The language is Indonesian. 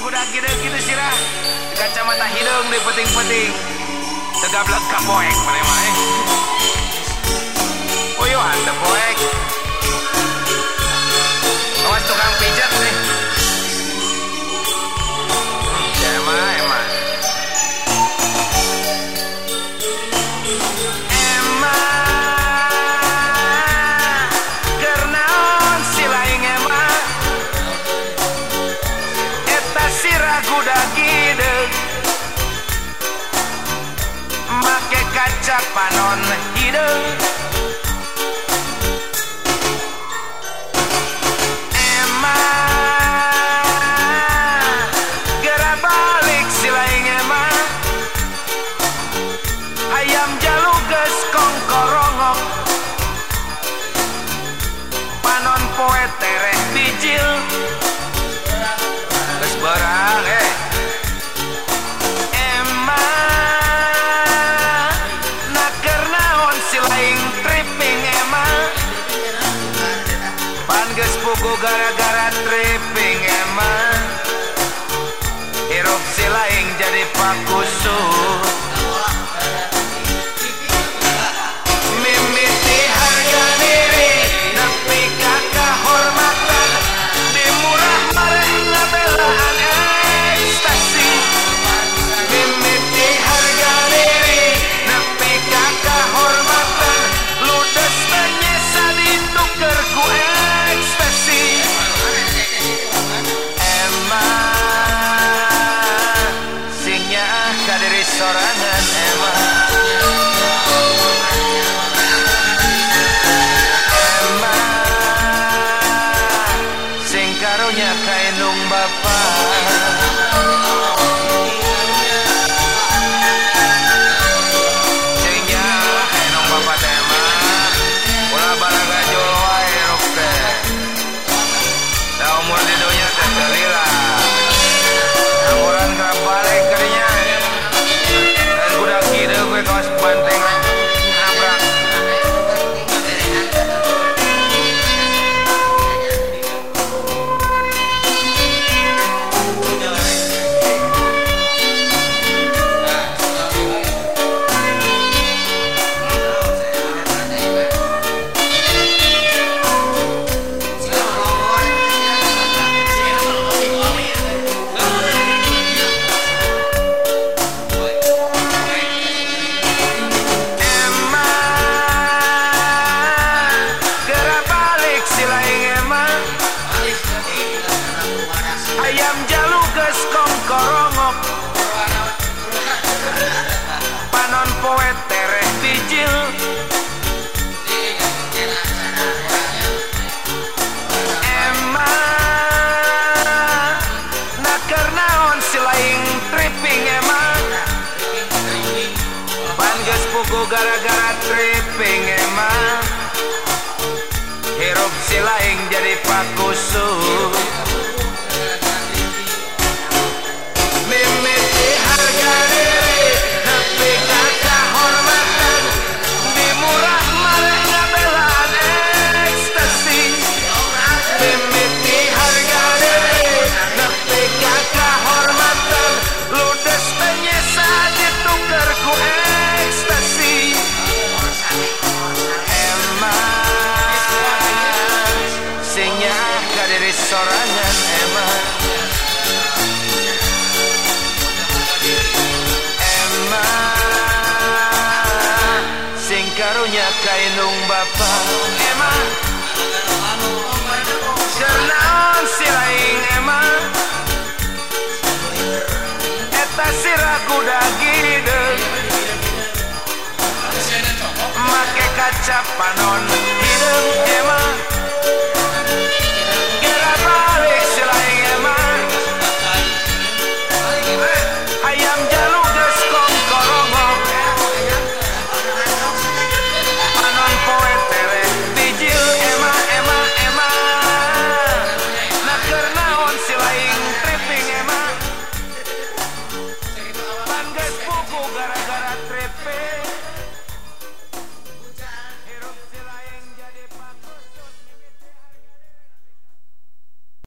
kuda gitu gitu sirah kacamata hidung di peting-peting tegablek ka poek mana mah eh Uyuhan teh poek Panon hidung Emang Gerak balik si laing emang Ayam jaluges kongkorongok Panon poe tereh bijil Lemes bogo gara-gara tripping emang. Hirup silaing jadi pakusu Ayam jaluges kongkorongok Panon poe tereh bijil Emang Naker naon si laing tripping emang Pan geus pugu gara-gara tripping emang Hirup si laing jadi pakusut nung ba pa Emma Jangan siraing Emma Eta siraku dagide Make kaca panon